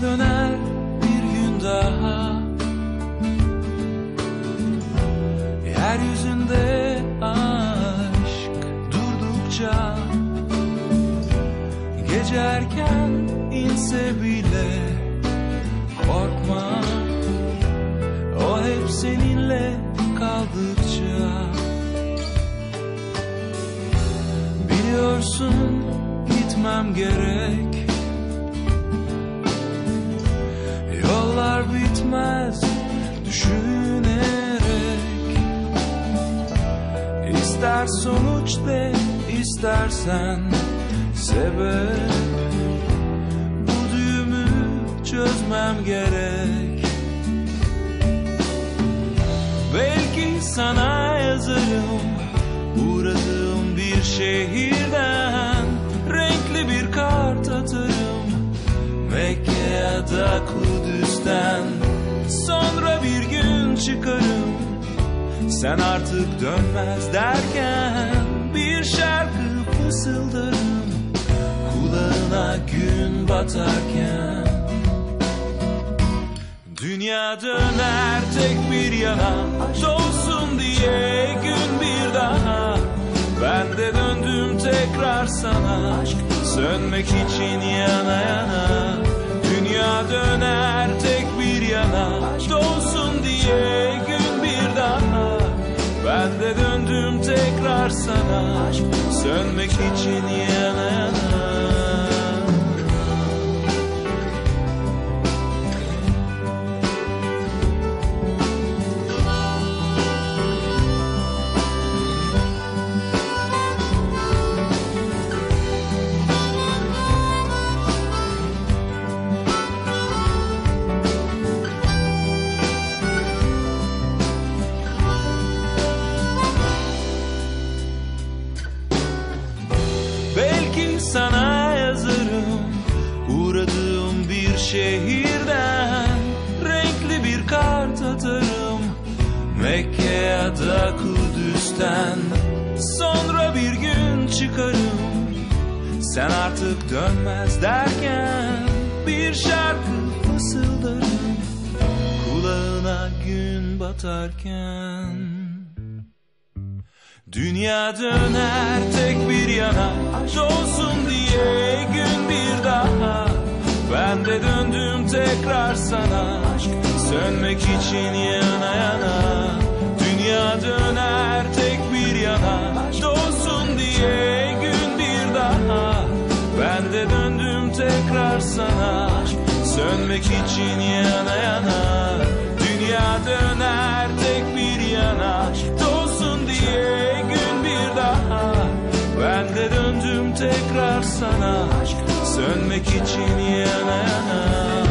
gün daha. Yeryüzünde aşk durdukça Gece erken inse bile korkma. O hep seninle kaldıkça. Biliyorsun gitmem gerek bitmez düşünerek. İster sonuç de istersen sebep. Bu düğümü çözmem gerek. Belki sana yazarım Uğradığım bir şehirden Sen artık dönmez derken Bir şarkı fısıldarım Kulağına gün batarken. Dünya döner tek bir yana Dolsun diye gün bir daha. Ben de döndüm tekrar sana Sönmek için yana yana. Dünya döner tekrar sana. Sönmek için yana şehirden Renkli bir kart atarım. Mekke ya da Kudüs'ten Sonra bir gün çıkarım. Sen artık dönmez derken Bir şarkı fısıldarım. Kulağına gün batarken Dünya döner tek bir yana Dolsun diye gün bir daha Ben de döndüm tekrar sana. Sönmek için yana yana. Dünya döner tek bir yana. Dolsun diye gün bir daha. Ben de döndüm tekrar sana. Sönmek için yana yana sana Sönmek için yana yana